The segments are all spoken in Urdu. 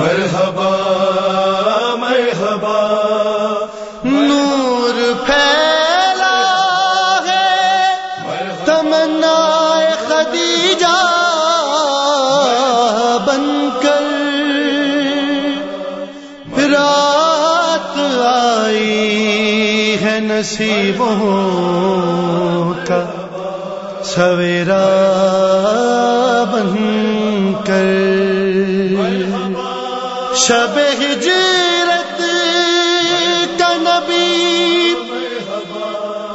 مرحبا مرحبا۔ نور پھیلا ہے تمنا خدیجہ بن کر۔ رات آئی ہے نصیبوں کا سویرا بن کر۔ شب ہجرت کا نبی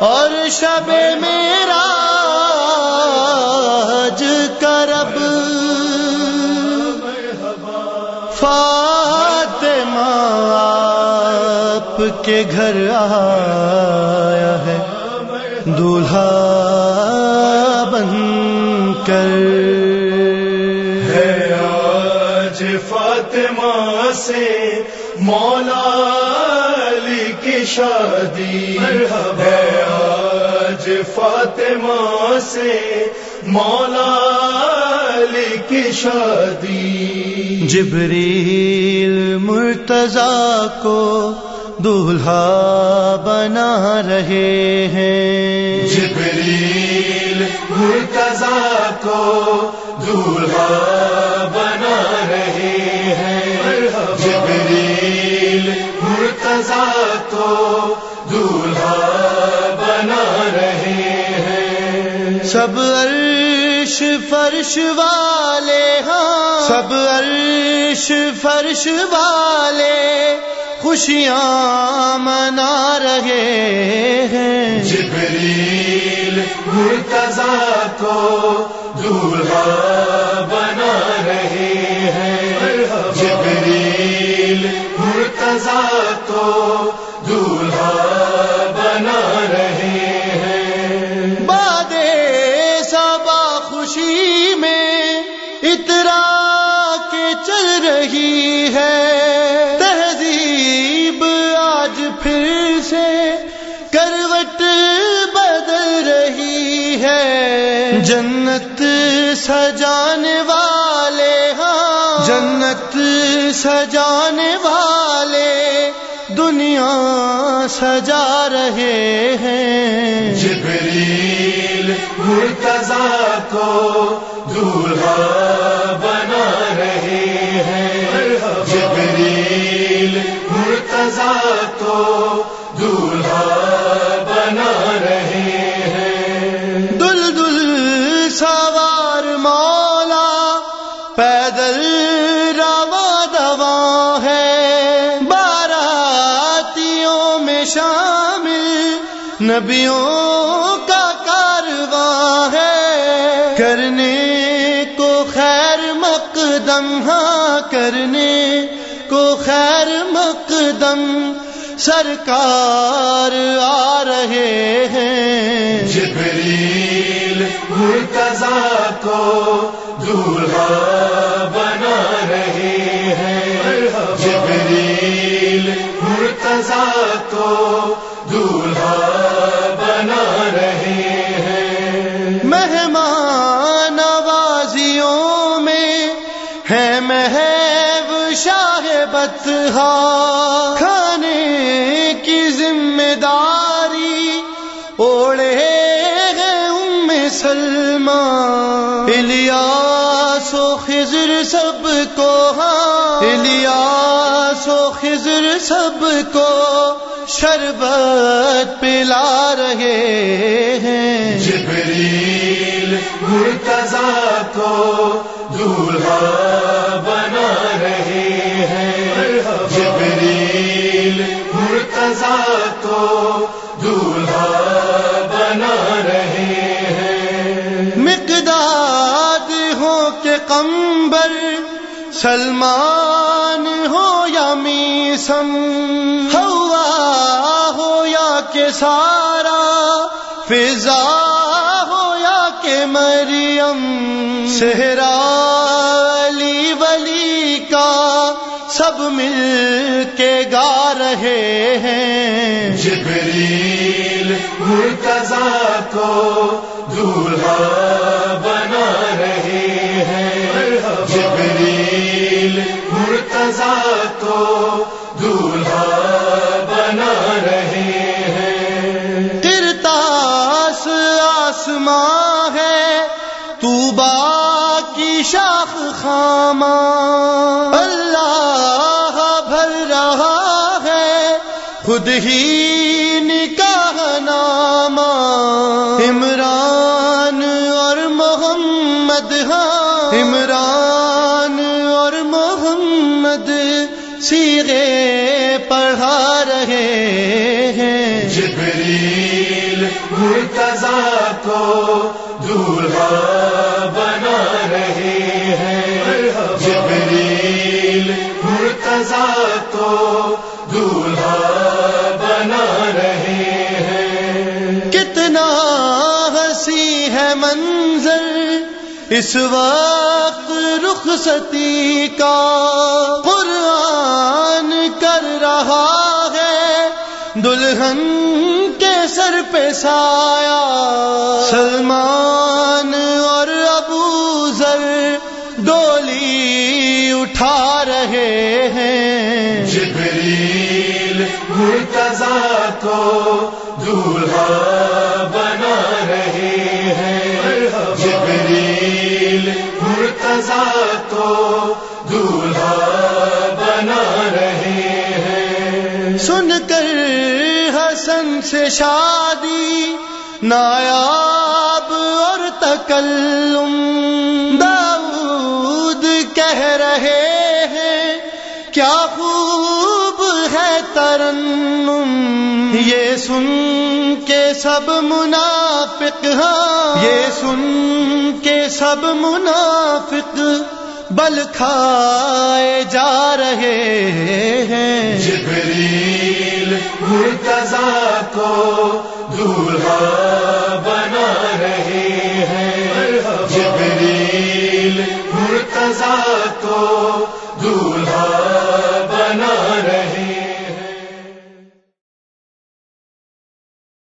اور شب میرا کرب فاطمہ آپ کے گھر آیا ہے دولہا بن کر سے مولا علی کی شادی ہے آج فاطمہ سے مولا علی کی شادی۔ جبریل مرتضی کو دولہا بنا رہے ہیں۔ جبریل مرتضی کو دولہا سب عرش فرش والے ہاں۔ سب عرش فرش والے خوشیاں منا رہے ہیں۔ جبریل مرتضی کو دولہا بنا رہے ہیں۔ جبریل مرتضی کو جنت سجانے والے ہاں۔ جنت سجانے والے دنیا سجا رہے ہیں۔ جبریل مرتضی کو دولہا نبیوں کا کارواں ہے۔ کرنے کو خیر مقدم ہاں کرنے کو خیر مقدم سرکار آ رہے ہیں۔ جبریل مرتضی کو دولہا محب شاہ بتہا کھانے کی ذمہ داری اوڑے ہیں ام سلمہ الیاس و خضر سب کو ہاں الیاس و خضر سب کو شربت پلا رہے ہیں جبریل مرتضی کو دولہا بنا رہے ہیں۔ جبریل مرتضی کو دولہا بنا رہے ہیں۔ مقداد ہو کے کمبر سلمان ہو یا میسم ہوا ہو یا کہ سارا فضا مریم صحرا علی ولی کا سب مل کے گا رہے ہیں۔ جبریل مرتضی کو دولہا بنا خامہ اللہ بھر رہا ہے، خود ہی نکاح نامہ۔ عمران اور محمد ہاں۔ عمران اور محمد سیرے پڑھا رہے ہیں۔ جبریل مرتضا کو دولہا بنا مرتضا کو دولہا بنا رہے ہیں۔ کتنا ہنسی ہے منظر اس وقت رخصتی کا۔ قرآن کر رہا ہے دلہن کے سر پہ سایہ۔ سلمان اور ابو ذر ڈولی اٹھا رہے ہیں۔ جبریل مرتضا کو دولہا بنا رہے ہیں۔ جبریل مرتضا کو دولہا بنا رہے ہیں۔ سن کر حسن سے شادی نایاب اور تکلم کہہ رہے ہیں، کیا خوب ہے ترنم۔ یہ سن کے سب منافق ہاں۔ یہ سن کے سب منافق بل کھائے جا رہے ہیں۔ جبریل مرتضا کو دولہا